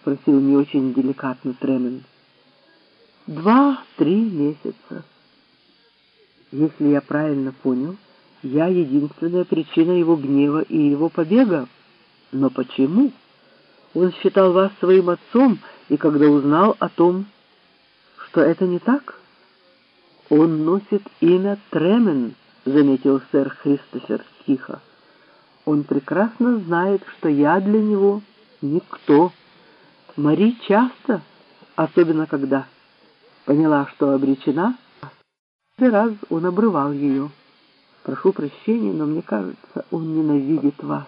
— спросил не очень деликатно Тремен. «Два-три месяца. Если я правильно понял, я единственная причина его гнева и его побега. Но почему? Он считал вас своим отцом, и когда узнал о том, что это не так, он носит имя Тремен, — заметил сэр Христофер тихо. Он прекрасно знает, что я для него никто. Мари часто, особенно когда поняла, что обречена, каждый раз он обрывал ее. Прошу прощения, но мне кажется, он ненавидит вас,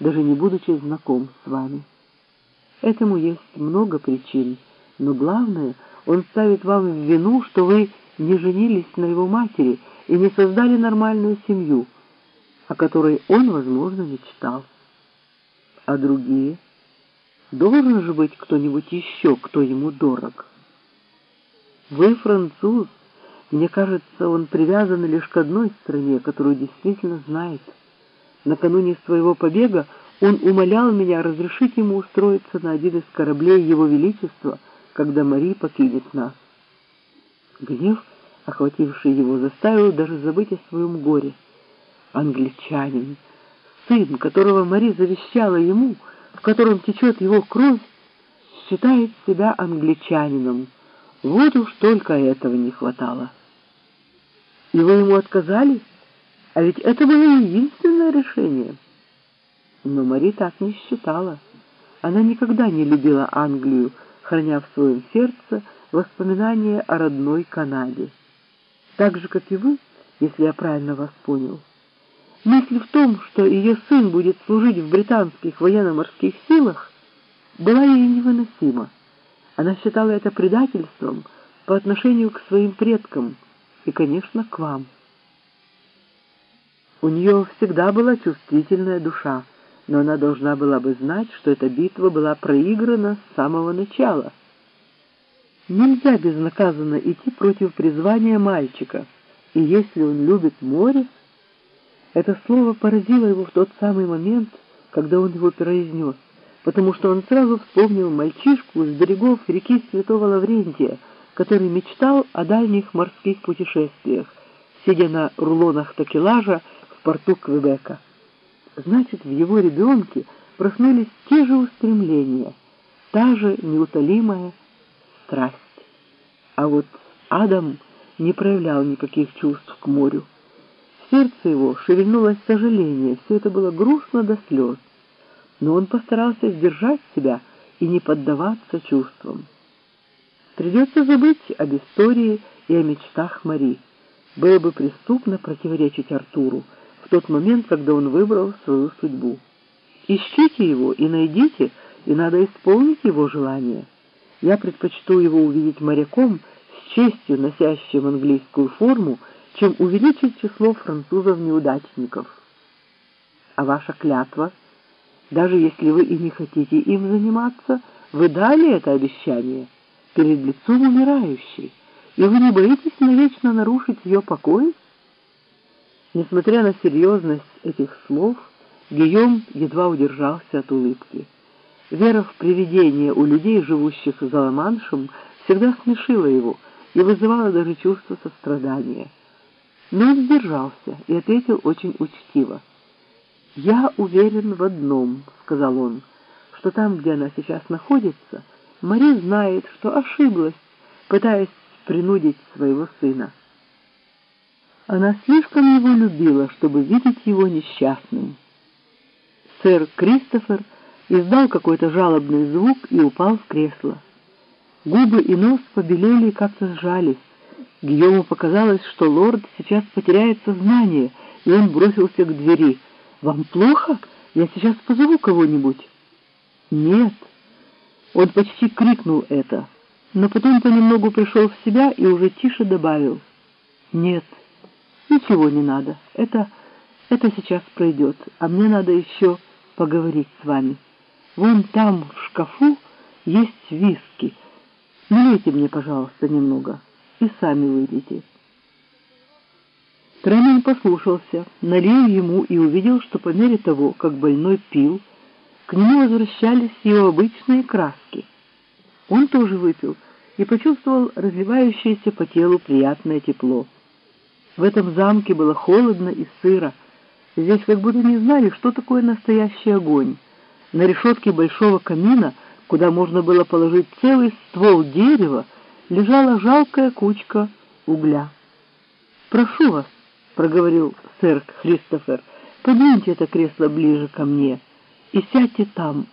даже не будучи знаком с вами. Этому есть много причин, но главное, он ставит вам в вину, что вы не женились на его матери и не создали нормальную семью, о которой он, возможно, мечтал. А другие? Должен же быть кто-нибудь еще, кто ему дорог. Вы француз. Мне кажется, он привязан лишь к одной стране, которую действительно знает. Накануне своего побега он умолял меня разрешить ему устроиться на один из кораблей Его Величества, когда Мари покинет нас. Гнев, охвативший его, заставил даже забыть о своем горе. Англичанин, сын, которого Мари завещала ему, в котором течет его кровь, считает себя англичанином. Вот уж только этого не хватало. И вы ему отказали? А ведь это было единственное решение. Но Мари так не считала. Она никогда не любила Англию, храня в своем сердце воспоминания о родной Канаде. Так же, как и вы, если я правильно вас понял. Мысль в том, что ее сын будет служить в британских военно-морских силах, была ей невыносима. Она считала это предательством по отношению к своим предкам и, конечно, к вам. У нее всегда была чувствительная душа, но она должна была бы знать, что эта битва была проиграна с самого начала. Нельзя безнаказанно идти против призвания мальчика, и если он любит море, это слово поразило его в тот самый момент, когда он его произнес, потому что он сразу вспомнил мальчишку с берегов реки Святого Лаврентия, который мечтал о дальних морских путешествиях, сидя на рулонах такелажа в порту Квебека. Значит, в его ребенке проснулись те же устремления, та же неутолимая страсть. А вот Адам не проявлял никаких чувств к морю сердце его шевельнулось сожаление, все это было грустно до слез. Но он постарался сдержать себя и не поддаваться чувствам. Придется забыть об истории и о мечтах Мари. Было бы преступно противоречить Артуру в тот момент, когда он выбрал свою судьбу. Ищите его и найдите, и надо исполнить его желание. Я предпочту его увидеть моряком, с честью носящим английскую форму, чем увеличить число французов-неудачников. А ваша клятва, даже если вы и не хотите им заниматься, вы дали это обещание перед лицом умирающей, и вы не боитесь навечно нарушить ее покой? Несмотря на серьезность этих слов, Гийом едва удержался от улыбки. Вера в привидения у людей, живущих за Ла-Маншем, всегда смешила его и вызывала даже чувство сострадания. Но он сдержался и ответил очень учтиво. «Я уверен в одном», — сказал он, — «что там, где она сейчас находится, Мари знает, что ошиблась, пытаясь принудить своего сына. Она слишком его любила, чтобы видеть его несчастным». Сэр Кристофер издал какой-то жалобный звук и упал в кресло. Губы и нос побелели как-то сжались. Гийому показалось, что лорд сейчас потеряет сознание, и он бросился к двери. «Вам плохо? Я сейчас позову кого-нибудь». «Нет». Он почти крикнул это, но потом понемногу пришел в себя и уже тише добавил. «Нет, ничего не надо. Это, это сейчас пройдет, а мне надо еще поговорить с вами. Вон там, в шкафу, есть виски. Налейте мне, пожалуйста, немного» и сами выйдете. Тремен послушался, налил ему и увидел, что по мере того, как больной пил, к нему возвращались его обычные краски. Он тоже выпил и почувствовал разливающееся по телу приятное тепло. В этом замке было холодно и сыро. Здесь как будто не знали, что такое настоящий огонь. На решетке большого камина, куда можно было положить целый ствол дерева, лежала жалкая кучка угля. «Прошу вас», — проговорил сэр Христофер, — «подвиньте это кресло ближе ко мне и сядьте там,